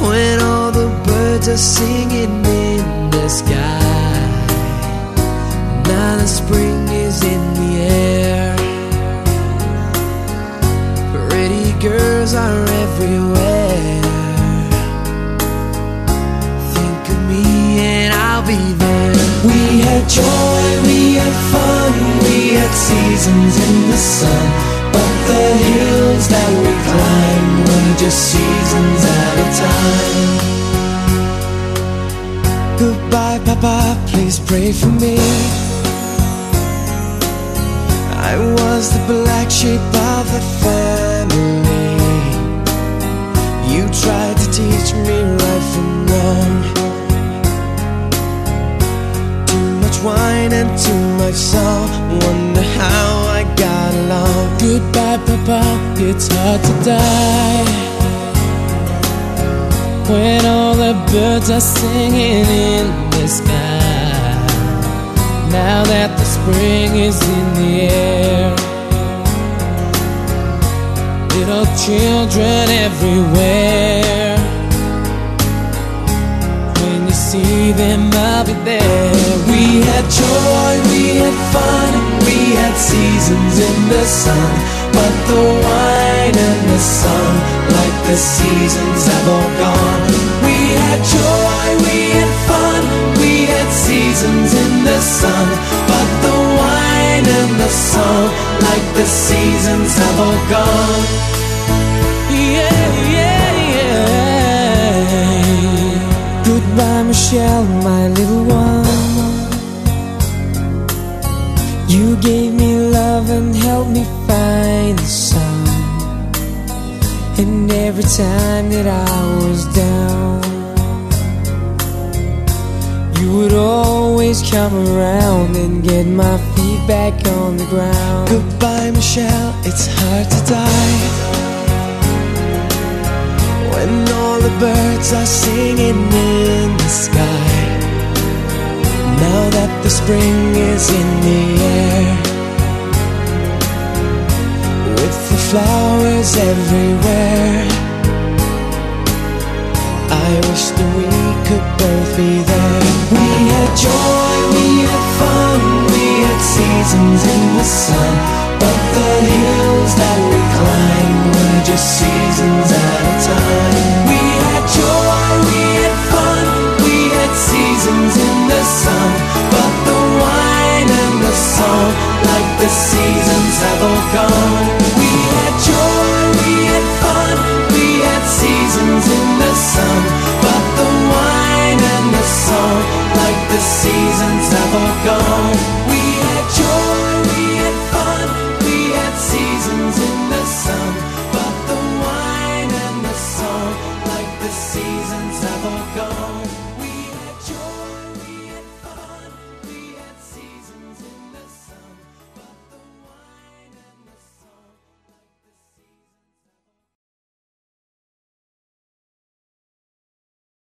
When all the birds are singing in the sky. Now the spring is in the air. Pretty girls are everywhere. Think of me and I'll be there. We had joy, we had fun, we had seasons in the sun. But the hills that we climb were just seasons at a time. Goodbye, Papa, please pray for me. I was the black sheep of the family. You tried to teach me right from wrong. Too much wine and too much song. Wonder it's hard to die. When all the birds are singing in the sky. Now that the spring is in the air. Little children everywhere. When you see them, I'll be there. We had joy, we had fun, we had seasons in the sun. But the sun, like the seasons have all gone. We had joy, we had fun, we had seasons in the sun. But the wine and the song, like the seasons have all gone. Yeah, yeah, yeah. Goodbye, Michelle, my little one. And every time that I was down, you would always come around and get my feet back on the ground. Goodbye, Michelle, it's hard to die. When all the birds are singing in the sky Now that the spring is in the air With the flowers everywhere. I wish that we could both be there. We had joy, we had fun, we had seasons in the sun. But the hills that we climbed were just seasons at a time. We had joy, we had fun, we had seasons in the sun. But the wine and the song, like the seasons have all gone seasons all gone.